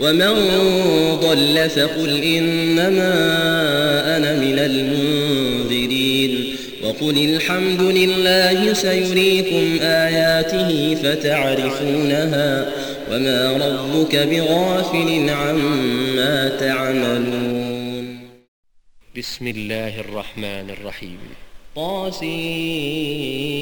ومن ضل فقل إنما أنا من المنذرين وقل الحمد لله سيريكم آياته فتعرفونها وما ربك بغافل عما تعملون. بسم الله الرحمن الرحيم. طاسيم